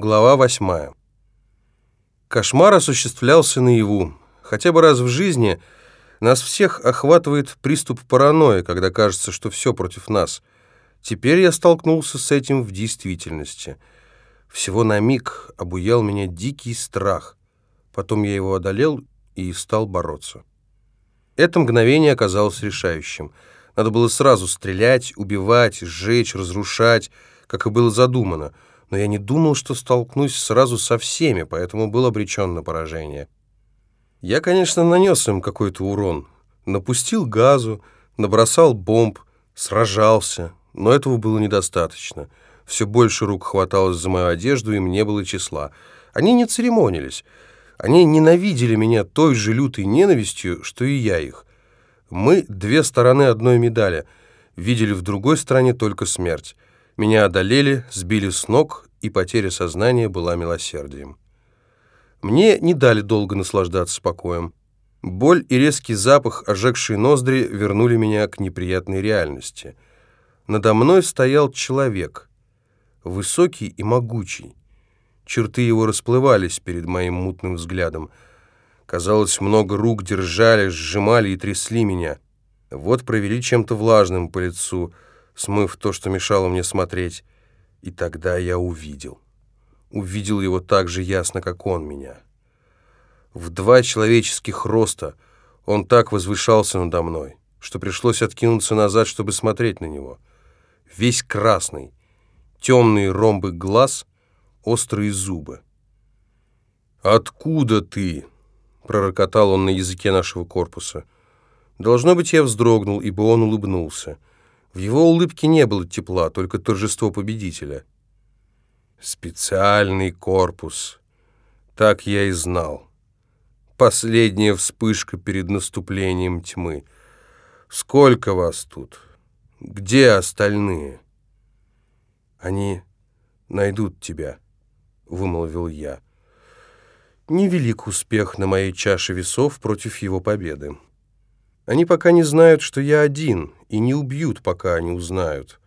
Глава восьмая. Кошмар осуществлялся наяву. Хотя бы раз в жизни нас всех охватывает приступ паранойи, когда кажется, что все против нас. Теперь я столкнулся с этим в действительности. Всего на миг обуял меня дикий страх. Потом я его одолел и стал бороться. Это мгновение оказалось решающим. Надо было сразу стрелять, убивать, сжечь, разрушать, как и было задумано — но я не думал, что столкнусь сразу со всеми, поэтому был обречен на поражение. Я, конечно, нанес им какой-то урон, напустил газу, набросал бомб, сражался, но этого было недостаточно. Все больше рук хваталось за мою одежду, им не было числа. Они не церемонились. Они ненавидели меня той же лютой ненавистью, что и я их. Мы две стороны одной медали, видели в другой стороне только смерть. Меня одолели, сбили с ног, и потеря сознания была милосердием. Мне не дали долго наслаждаться покоем. Боль и резкий запах, ожегшие ноздри, вернули меня к неприятной реальности. Надо мной стоял человек, высокий и могучий. Черты его расплывались перед моим мутным взглядом. Казалось, много рук держали, сжимали и трясли меня. Вот провели чем-то влажным по лицу — смыв то, что мешало мне смотреть. И тогда я увидел. Увидел его так же ясно, как он меня. В два человеческих роста он так возвышался надо мной, что пришлось откинуться назад, чтобы смотреть на него. Весь красный, темные ромбы глаз, острые зубы. «Откуда ты?» — пророкотал он на языке нашего корпуса. Должно быть, я вздрогнул, ибо он улыбнулся. В его улыбке не было тепла, только торжество победителя. «Специальный корпус. Так я и знал. Последняя вспышка перед наступлением тьмы. Сколько вас тут? Где остальные?» «Они найдут тебя», — вымолвил я. Невелик успех на моей чаше весов против его победы. Они пока не знают, что я один, и не убьют, пока они узнают.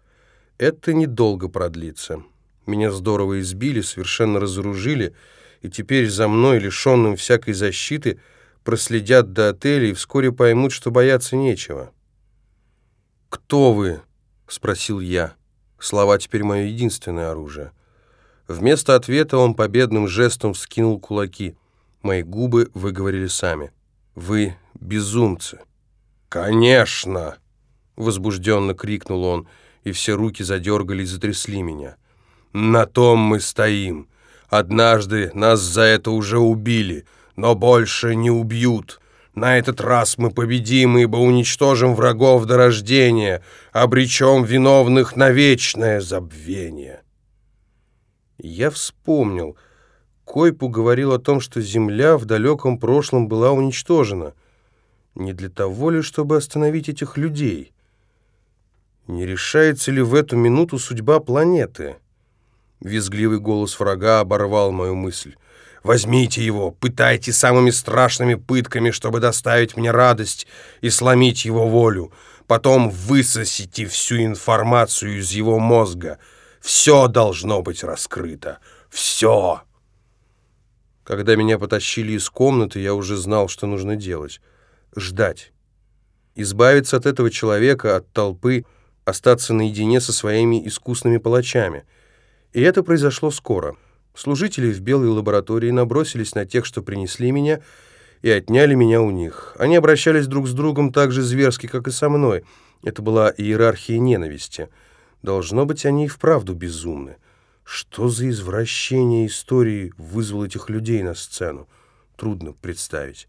Это недолго продлится. Меня здорово избили, совершенно разоружили, и теперь за мной, лишенным всякой защиты, проследят до отеля и вскоре поймут, что бояться нечего. «Кто вы?» — спросил я. Слова теперь мое единственное оружие. Вместо ответа он победным жестом вскинул кулаки. Мои губы выговорили сами. «Вы безумцы». «Конечно!» — возбужденно крикнул он, и все руки задергали и затрясли меня. «На том мы стоим. Однажды нас за это уже убили, но больше не убьют. На этот раз мы победим, ибо уничтожим врагов до рождения, обречем виновных на вечное забвение». Я вспомнил. Койпу говорил о том, что Земля в далеком прошлом была уничтожена — не для того ли, чтобы остановить этих людей? Не решается ли в эту минуту судьба планеты? Визгливый голос врага оборвал мою мысль. «Возьмите его, пытайте самыми страшными пытками, чтобы доставить мне радость и сломить его волю. Потом высосите всю информацию из его мозга. Все должно быть раскрыто. Все!» Когда меня потащили из комнаты, я уже знал, что нужно делать ждать. Избавиться от этого человека, от толпы, остаться наедине со своими искусными палачами. И это произошло скоро. Служители в белой лаборатории набросились на тех, что принесли меня, и отняли меня у них. Они обращались друг с другом так же зверски, как и со мной. Это была иерархия ненависти. Должно быть, они и вправду безумны. Что за извращение истории вызвало этих людей на сцену? Трудно представить.